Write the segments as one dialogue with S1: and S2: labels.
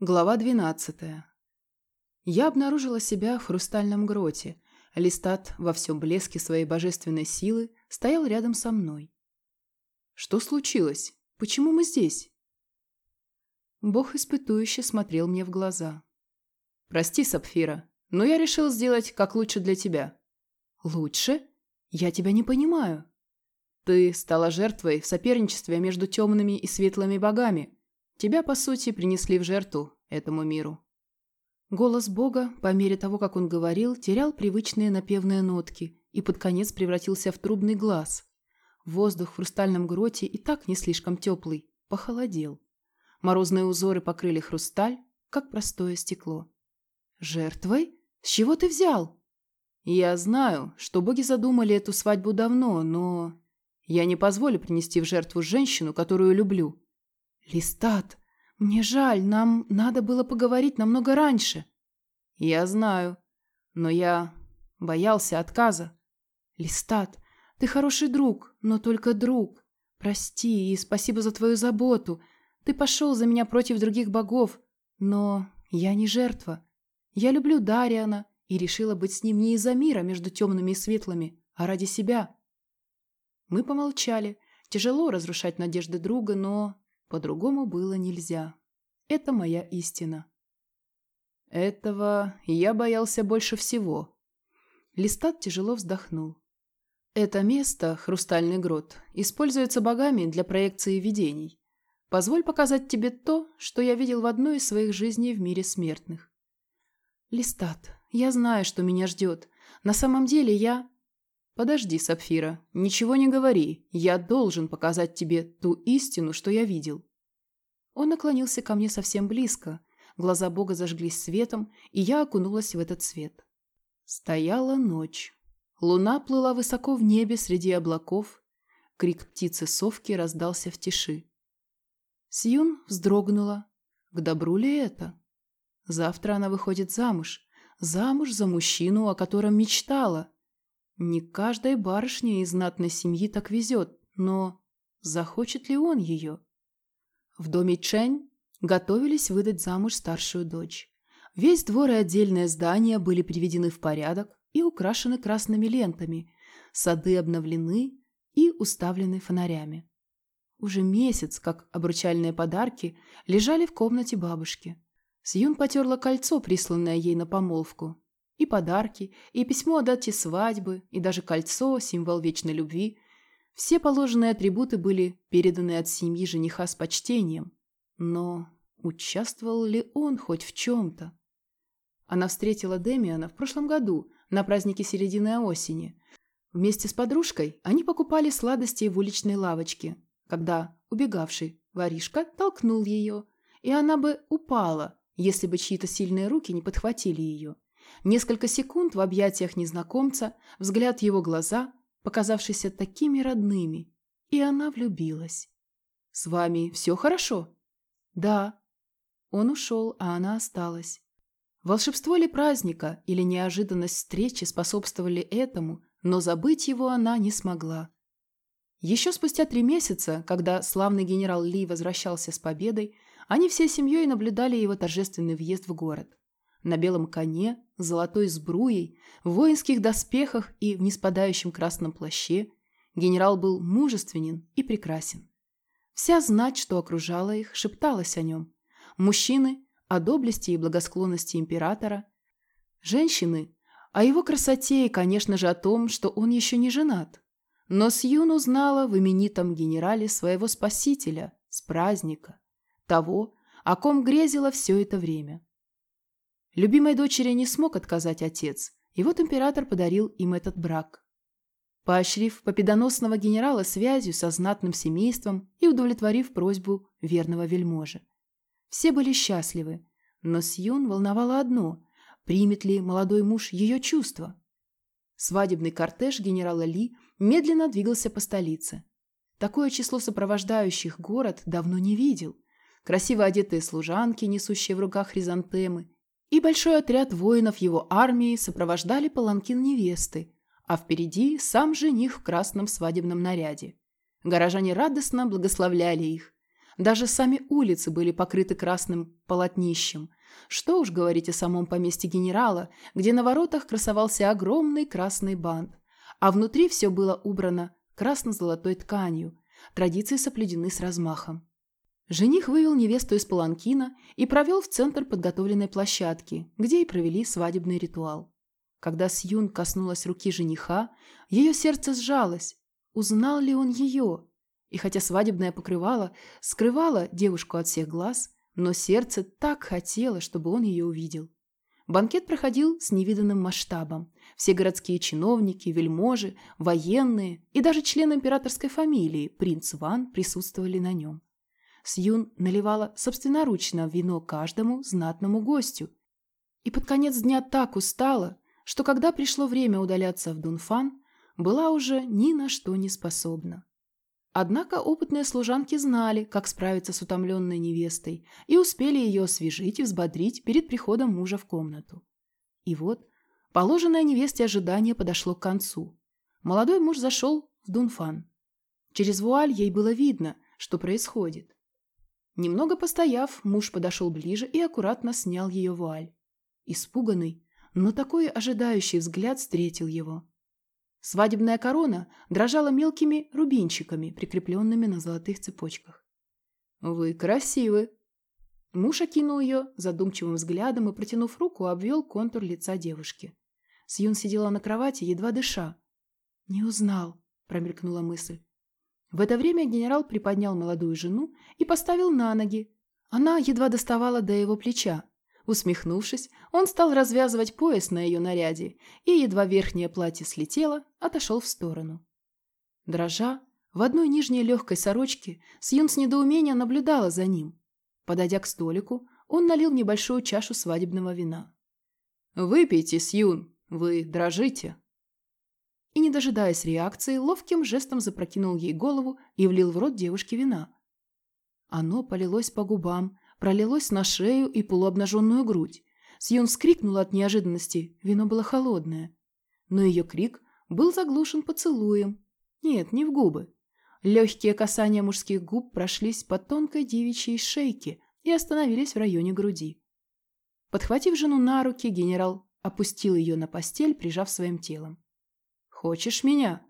S1: Глава 12. Я обнаружила себя в хрустальном гроте. Листат во всем блеске своей божественной силы стоял рядом со мной. Что случилось? Почему мы здесь? Бог испытующе смотрел мне в глаза. Прости, Сапфира, но я решил сделать как лучше для тебя. Лучше? Я тебя не понимаю. Ты стала жертвой в соперничестве между темными и светлыми богами. Тебя, по сути, принесли в жертву этому миру». Голос Бога, по мере того, как он говорил, терял привычные напевные нотки и под конец превратился в трубный глаз. Воздух в хрустальном гроте и так не слишком теплый, похолодел. Морозные узоры покрыли хрусталь, как простое стекло. «Жертвой? С чего ты взял?» «Я знаю, что боги задумали эту свадьбу давно, но...» «Я не позволю принести в жертву женщину, которую люблю. «Листат, мне жаль, нам надо было поговорить намного раньше». «Я знаю, но я боялся отказа». «Листат, ты хороший друг, но только друг. Прости и спасибо за твою заботу. Ты пошел за меня против других богов, но я не жертва. Я люблю Дариана и решила быть с ним не из-за мира между темными и светлыми, а ради себя». Мы помолчали. Тяжело разрушать надежды друга, но по-другому было нельзя. Это моя истина. Этого я боялся больше всего. Листат тяжело вздохнул. Это место, хрустальный грот, используется богами для проекции видений. Позволь показать тебе то, что я видел в одной из своих жизней в мире смертных. Листат, я знаю, что меня ждет. На самом деле я... «Подожди, Сапфира, ничего не говори. Я должен показать тебе ту истину, что я видел». Он наклонился ко мне совсем близко. Глаза Бога зажглись светом, и я окунулась в этот свет. Стояла ночь. Луна плыла высоко в небе среди облаков. Крик птицы-совки раздался в тиши. Сьюн вздрогнула. К добру ли это? Завтра она выходит замуж. Замуж за мужчину, о котором мечтала. Не каждой барышне из знатной семьи так везет, но захочет ли он ее? В доме Чэнь готовились выдать замуж старшую дочь. Весь двор и отдельное здание были приведены в порядок и украшены красными лентами, сады обновлены и уставлены фонарями. Уже месяц, как обручальные подарки, лежали в комнате бабушки. Сьюн потерла кольцо, присланное ей на помолвку, и подарки, и письмо о дате свадьбы, и даже кольцо, символ вечной любви. Все положенные атрибуты были переданы от семьи жениха с почтением. Но участвовал ли он хоть в чем-то? Она встретила Демиана в прошлом году, на празднике середины осени. Вместе с подружкой они покупали сладости в уличной лавочке, когда убегавший воришка толкнул ее, и она бы упала, если бы чьи-то сильные руки не подхватили ее. Несколько секунд в объятиях незнакомца, взгляд его глаза, показавшийся такими родными, и она влюбилась. «С вами все хорошо?» «Да». Он ушел, а она осталась. Волшебство ли праздника или неожиданность встречи способствовали этому, но забыть его она не смогла. Еще спустя три месяца, когда славный генерал Ли возвращался с победой, они всей семьей наблюдали его торжественный въезд в город на белом коне, золотой сбруей, в воинских доспехах и в неспадающем красном плаще, генерал был мужественен и прекрасен. Вся знать, что окружала их, шепталась о нем. Мужчины – о доблести и благосклонности императора. Женщины – о его красоте и, конечно же, о том, что он еще не женат. Но Сьюн узнала в именитом генерале своего спасителя с праздника, того, о ком грезила все это время. Любимой дочери не смог отказать отец, и вот император подарил им этот брак. Поощрив победоносного генерала связью со знатным семейством и удовлетворив просьбу верного вельможи. Все были счастливы, но Сьюн волновало одно – примет ли молодой муж ее чувства. Свадебный кортеж генерала Ли медленно двигался по столице. Такое число сопровождающих город давно не видел. Красиво одетые служанки, несущие в руках хризантемы, и большой отряд воинов его армии сопровождали паланкин невесты, а впереди сам жених в красном свадебном наряде. Горожане радостно благословляли их. Даже сами улицы были покрыты красным полотнищем. Что уж говорить о самом поместье генерала, где на воротах красовался огромный красный бант, а внутри все было убрано красно-золотой тканью. Традиции соблюдены с размахом. Жених вывел невесту из паланкина и провел в центр подготовленной площадки, где и провели свадебный ритуал. Когда Сьюн коснулась руки жениха, ее сердце сжалось. Узнал ли он ее? И хотя свадебное покрывало скрывало девушку от всех глаз, но сердце так хотело, чтобы он ее увидел. Банкет проходил с невиданным масштабом. Все городские чиновники, вельможи, военные и даже члены императорской фамилии, принц Ван, присутствовали на нем. Сьюн наливала собственноручно вино каждому знатному гостю. И под конец дня так устала, что когда пришло время удаляться в Дунфан, была уже ни на что не способна. Однако опытные служанки знали, как справиться с утомленной невестой, и успели ее освежить и взбодрить перед приходом мужа в комнату. И вот, положенное невесте ожидание подошло к концу. Молодой муж зашел в Дунфан. Через вуаль ей было видно, что происходит. Немного постояв, муж подошел ближе и аккуратно снял ее вуаль. Испуганный, но такой ожидающий взгляд встретил его. Свадебная корона дрожала мелкими рубинчиками, прикрепленными на золотых цепочках. «Вы красивы!» Муж окинул ее задумчивым взглядом и, протянув руку, обвел контур лица девушки. Сьюн сидела на кровати, едва дыша. «Не узнал», — промелькнула мысль. В это время генерал приподнял молодую жену и поставил на ноги. Она едва доставала до его плеча. Усмехнувшись, он стал развязывать пояс на ее наряде и, едва верхнее платье слетело, отошел в сторону. Дрожа, в одной нижней легкой сорочке, Сьюн с недоумением наблюдала за ним. Подойдя к столику, он налил небольшую чашу свадебного вина. «Выпейте, Сьюн, вы дрожите!» И, не дожидаясь реакции, ловким жестом запрокинул ей голову и влил в рот девушки вина. Оно полилось по губам, пролилось на шею и полуобнаженную грудь. Сьюн вскрикнула от неожиданности, вино было холодное. Но ее крик был заглушен поцелуем. Нет, не в губы. Легкие касания мужских губ прошлись по тонкой девичьей шейке и остановились в районе груди. Подхватив жену на руки, генерал опустил ее на постель, прижав своим телом. «Хочешь меня?»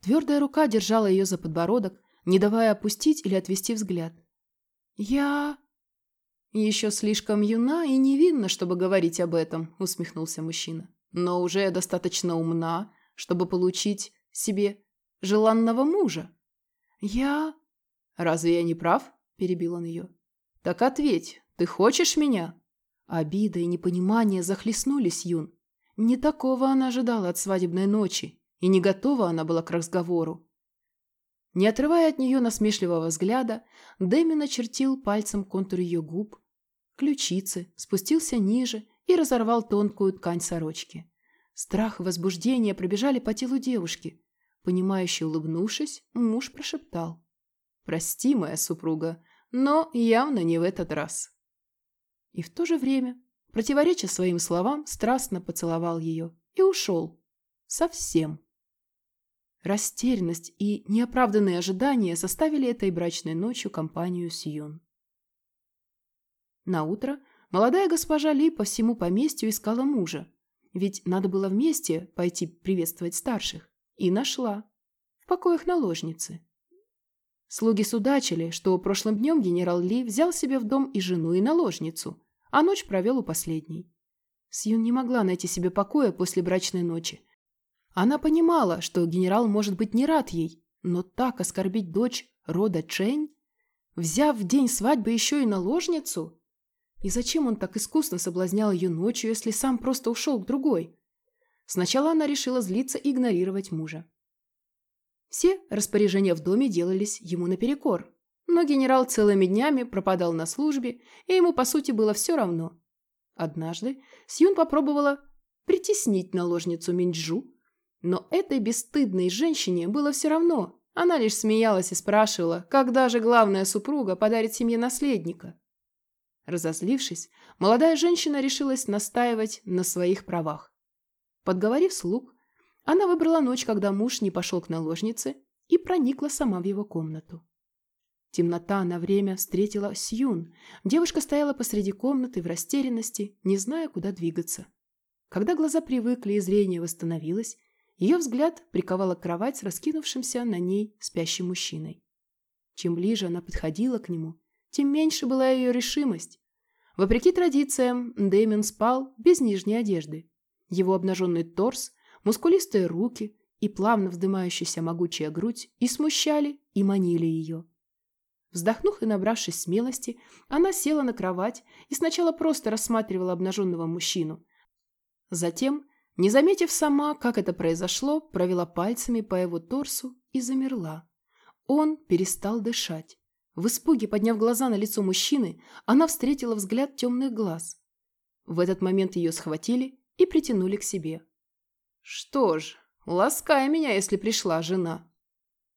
S1: Твердая рука держала ее за подбородок, не давая опустить или отвести взгляд. «Я...» «Еще слишком юна и невинна, чтобы говорить об этом», – усмехнулся мужчина. «Но уже достаточно умна, чтобы получить себе желанного мужа». «Я...» «Разве я не прав?» – перебил он ее. «Так ответь, ты хочешь меня?» Обида и непонимание захлестнулись Юн. Не такого она ожидала от свадебной ночи, и не готова она была к разговору. Не отрывая от нее насмешливого взгляда, Дэми начертил пальцем контур ее губ, ключицы, спустился ниже и разорвал тонкую ткань сорочки. Страх и возбуждение пробежали по телу девушки. Понимающе улыбнувшись, муж прошептал. «Прости, моя супруга, но явно не в этот раз». И в то же время, противореча своим словам, страстно поцеловал ее и ушел. Совсем. Растерянность и неоправданные ожидания составили этой брачной ночью компанию Сьюн. На утро молодая госпожа Ли по всему поместью искала мужа, ведь надо было вместе пойти приветствовать старших, и нашла. В покоях наложницы. Слуги судачили, что прошлым днем генерал Ли взял себе в дом и жену, и наложницу, а ночь провел у последней. Сьюн не могла найти себе покоя после брачной ночи, она понимала, что генерал может быть не рад ей, но так оскорбить дочь рода Чэнь, взяв в день свадьбы еще и наложницу? И зачем он так искусно соблазнял ее ночью, если сам просто ушел к другой? Сначала она решила злиться и игнорировать мужа. Все распоряжения в доме делались ему наперекор, но генерал целыми днями пропадал на службе, и ему, по сути, было все равно. Однажды Сьюн попробовала притеснить наложницу Минджу, но этой бесстыдной женщине было все равно. Она лишь смеялась и спрашивала, когда же главная супруга подарит семье наследника. Разозлившись, молодая женщина решилась настаивать на своих правах. Подговорив слуг, она выбрала ночь, когда муж не пошел к наложнице, и проникла сама в его комнату. Темнота на время встретила Сьюн. Девушка стояла посреди комнаты в растерянности, не зная, куда двигаться. Когда глаза привыкли и зрение восстановилось, ее взгляд приковала кровать с раскинувшимся на ней спящим мужчиной. Чем ближе она подходила к нему, тем меньше была ее решимость. Вопреки традициям, Дэймон спал без нижней одежды. Его обнаженный торс, мускулистые руки и плавно вздымающаяся могучая грудь и смущали, и манили ее. Вздохнув и набравшись смелости, она села на кровать и сначала просто рассматривала обнаженного мужчину. Затем не заметив сама, как это произошло, провела пальцами по его торсу и замерла. Он перестал дышать. В испуге, подняв глаза на лицо мужчины, она встретила взгляд темных глаз. В этот момент ее схватили и притянули к себе. «Что ж, ласкай меня, если пришла жена».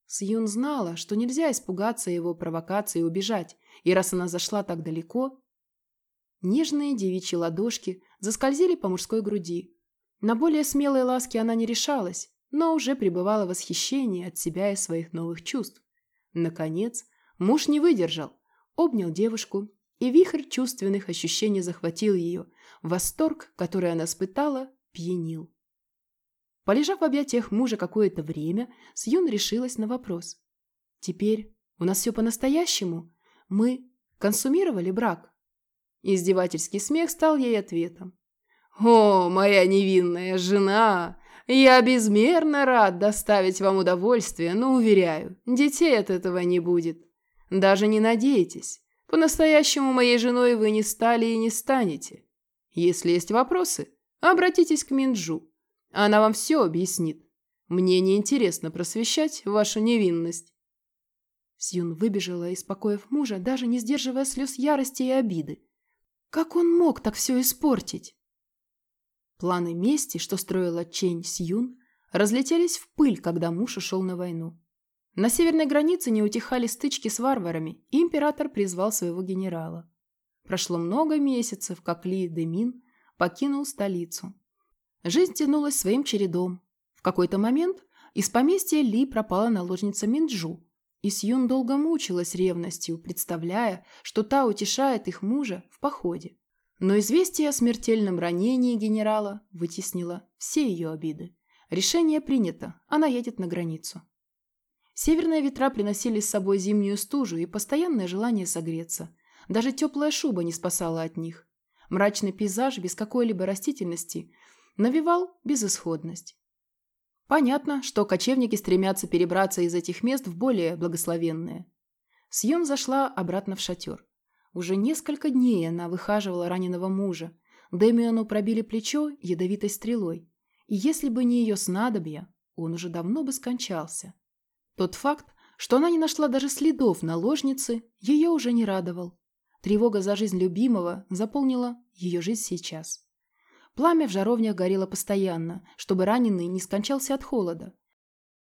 S1: Сьюн знала, что нельзя испугаться его провокации и убежать, и раз она зашла так далеко... Нежные девичьи ладошки заскользили по мужской груди, на более смелые ласки она не решалась, но уже пребывала в восхищении от себя и своих новых чувств. Наконец, муж не выдержал, обнял девушку, и вихрь чувственных ощущений захватил ее. Восторг, который она испытала, пьянил. Полежав в объятиях мужа какое-то время, Сьюн решилась на вопрос. «Теперь у нас все по-настоящему? Мы консумировали брак?» Издевательский смех стал ей ответом. «О, моя невинная жена! Я безмерно рад доставить вам удовольствие, но, уверяю, детей от этого не будет. Даже не надейтесь. По-настоящему моей женой вы не стали и не станете. Если есть вопросы, обратитесь к Минджу. Она вам все объяснит. Мне не интересно просвещать вашу невинность». Сьюн выбежала из покоев мужа, даже не сдерживая слез ярости и обиды. Как он мог так все испортить? Планы мести, что строила Чень Сьюн, разлетелись в пыль, когда муж ушел на войну. На северной границе не утихали стычки с варварами, и император призвал своего генерала. Прошло много месяцев, как Ли Демин покинул столицу. Жизнь тянулась своим чередом. В какой-то момент из поместья Ли пропала наложница Минджу, и Сьюн долго мучилась ревностью, представляя, что та утешает их мужа в походе. Но известие о смертельном ранении генерала вытеснило все ее обиды. Решение принято, она едет на границу. Северные ветра приносили с собой зимнюю стужу и постоянное желание согреться. Даже теплая шуба не спасала от них. Мрачный пейзаж без какой-либо растительности навевал безысходность. Понятно, что кочевники стремятся перебраться из этих мест в более благословенные. Сьюн зашла обратно в шатер. Уже несколько дней она выхаживала раненого мужа. Дэмиону пробили плечо ядовитой стрелой. И если бы не ее снадобья, он уже давно бы скончался. Тот факт, что она не нашла даже следов наложницы, ее уже не радовал. Тревога за жизнь любимого заполнила ее жизнь сейчас. Пламя в жаровнях горело постоянно, чтобы раненый не скончался от холода.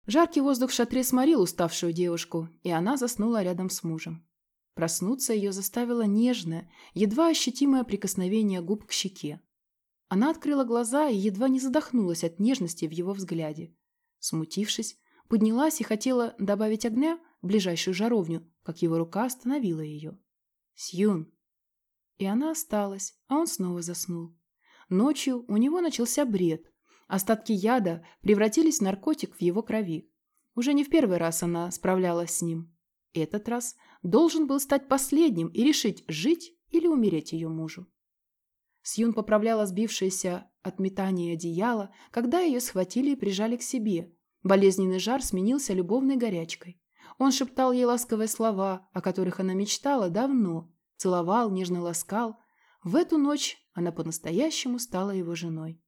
S1: Жаркий воздух в шатре сморил уставшую девушку, и она заснула рядом с мужем. Проснуться ее заставило нежное, едва ощутимое прикосновение губ к щеке. Она открыла глаза и едва не задохнулась от нежности в его взгляде. Смутившись, поднялась и хотела добавить огня в ближайшую жаровню, как его рука остановила ее. «Сьюн!» И она осталась, а он снова заснул. Ночью у него начался бред. Остатки яда превратились в наркотик в его крови. Уже не в первый раз она справлялась с ним. Этот раз должен был стать последним и решить, жить или умереть ее мужу. Сьюн поправляла сбившееся от метания одеяло, когда ее схватили и прижали к себе. Болезненный жар сменился любовной горячкой. Он шептал ей ласковые слова, о которых она мечтала давно, целовал, нежно ласкал. В эту ночь она по-настоящему стала его женой.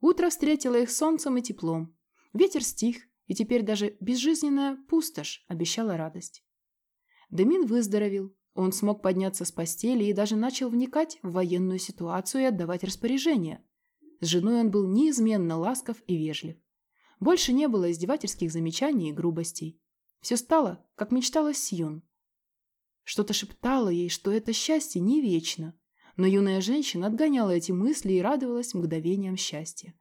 S1: Утро встретило их солнцем и теплом. Ветер стих, и теперь даже безжизненная пустошь обещала радость. Демин выздоровел, он смог подняться с постели и даже начал вникать в военную ситуацию и отдавать распоряжения. С женой он был неизменно ласков и вежлив. Больше не было издевательских замечаний и грубостей. Все стало, как мечтала Сьюн. Что-то шептало ей, что это счастье не вечно, но юная женщина отгоняла эти мысли и радовалась мгновениям счастья.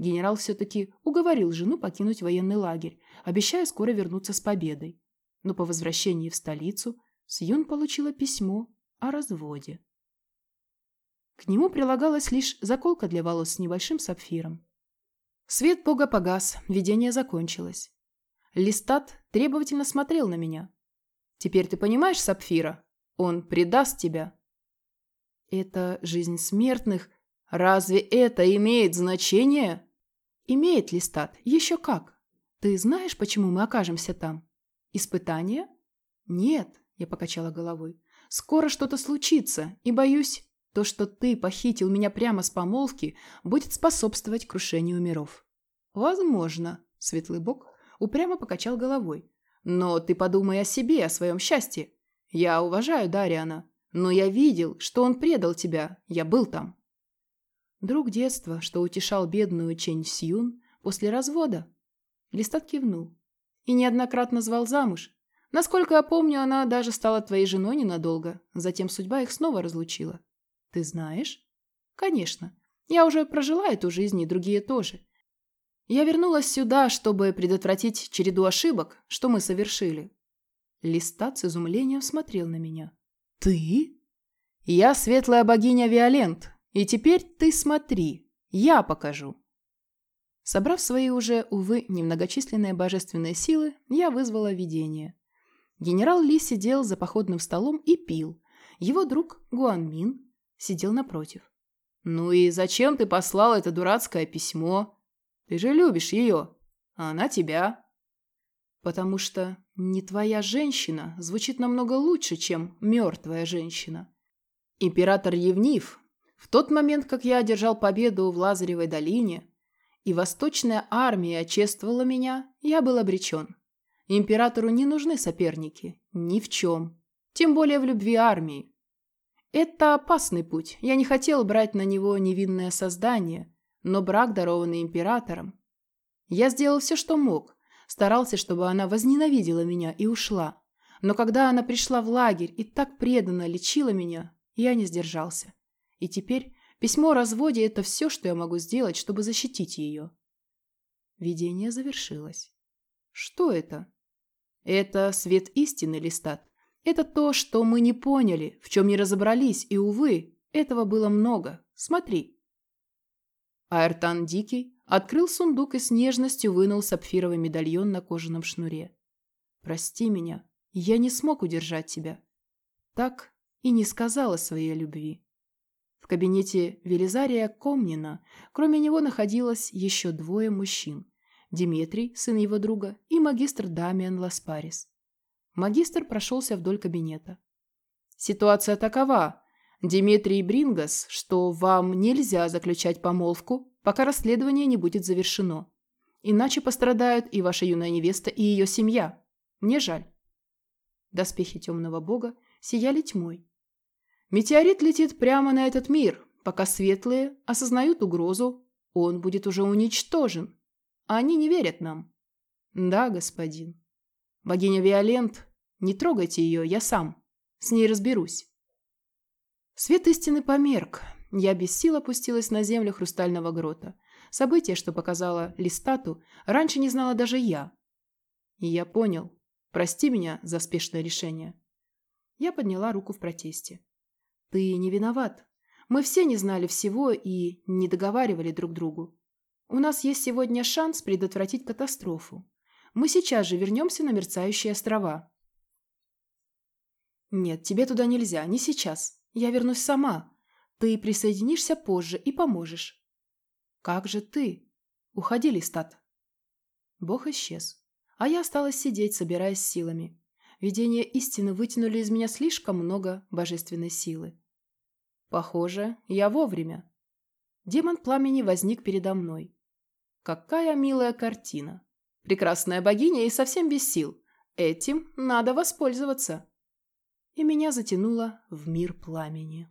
S1: Генерал все-таки уговорил жену покинуть военный лагерь, обещая скоро вернуться с победой. но по возвращении в столицу Сьюн получила письмо о разводе. К нему прилагалась лишь заколка для волос с небольшим сапфиром. Свет бога погас, видение закончилось. Листат требовательно смотрел на меня. «Теперь ты понимаешь, Сапфира? Он предаст тебя». «Это жизнь смертных. Разве это имеет значение?» «Имеет, Листат. Еще как. Ты знаешь, почему мы окажемся там? Испытание?» «Нет», — я покачала головой. «Скоро что-то случится, и, боюсь, то, что ты похитил меня прямо с помолвки, будет способствовать крушению миров». «Возможно», — светлый бог упрямо покачал головой. «Но ты подумай о себе, о своем счастье. Я уважаю Дариана, но я видел, что он предал тебя, я был там». Друг детства, что утешал бедную Чень Сьюн после развода. Листат кивнул. И неоднократно звал замуж. Насколько я помню, она даже стала твоей женой ненадолго. Затем судьба их снова разлучила. Ты знаешь? Конечно. Я уже прожила эту жизнь, и другие тоже. Я вернулась сюда, чтобы предотвратить череду ошибок, что мы совершили. Листат с изумлением смотрел на меня. Ты? Я светлая богиня Виолент, и теперь ты смотри, я покажу. Собрав свои уже, увы, немногочисленные божественные силы, я вызвала видение. Генерал Ли сидел за походным столом и пил. Его друг Гуанмин сидел напротив. «Ну и зачем ты послал это дурацкое письмо? Ты же любишь ее, а она тебя». «Потому что не твоя женщина звучит намного лучше, чем мертвая женщина. Император Евниф, в тот момент, как я одержал победу в Лазаревой долине, и восточная армия чествовала меня, я был обречен. Императору не нужны соперники, ни в чем, тем более в любви армии. Это опасный путь. Я не хотел брать на него невинное создание, но брак, дарованный императором. Я сделал все, что мог. Старался, чтобы она возненавидела меня и ушла. Но когда она пришла в лагерь и так преданно лечила меня, я не сдержался. И теперь письмо о разводе – это все, что я могу сделать, чтобы защитить ее. Видение завершилось. Что это? Это свет истины, Листат. Это то, что мы не поняли, в чем не разобрались, и, увы, этого было много. Смотри. Айртан Дикий открыл сундук и с нежностью вынул сапфировый медальон на кожаном шнуре. «Прости меня, я не смог удержать тебя». Так и не сказала своей любви. Кабинете Велизария Комнина, кроме него, находилось еще двое мужчин. Диметрий, сын его друга, и магистр Дамиан Ласпарис. Магистр прошелся вдоль кабинета. «Ситуация такова, Димитрий Брингас, что вам нельзя заключать помолвку, пока расследование не будет завершено. Иначе пострадают и ваша юная невеста, и ее семья. Мне жаль». Доспехи темного бога сияли тьмой. «Метеорит летит прямо на этот мир. Пока светлые осознают угрозу, он будет уже уничтожен. А они не верят нам». «Да, господин». Богиня Виолент, не трогайте ее, я сам. С ней разберусь. Свет истины померк. Я без сил опустилась на землю хрустального грота. Событие, что показала Листату, раньше не знала даже я. И я понял. Прости меня за спешное решение. Я подняла руку в протесте. Ты не виноват. Мы все не знали всего и не договаривали друг другу. У нас есть сегодня шанс предотвратить катастрофу. Мы сейчас же вернемся на мерцающие острова». «Нет, тебе туда нельзя, не сейчас. Я вернусь сама. Ты присоединишься позже и поможешь». «Как же ты?» «Уходи, Листат». Бог исчез, а я осталась сидеть, собираясь силами. Видения истины вытянули из меня слишком много божественной силы. Похоже, я вовремя. Демон пламени возник передо мной. Какая милая картина. Прекрасная богиня и совсем без сил. Этим надо воспользоваться. И меня затянуло в мир пламени.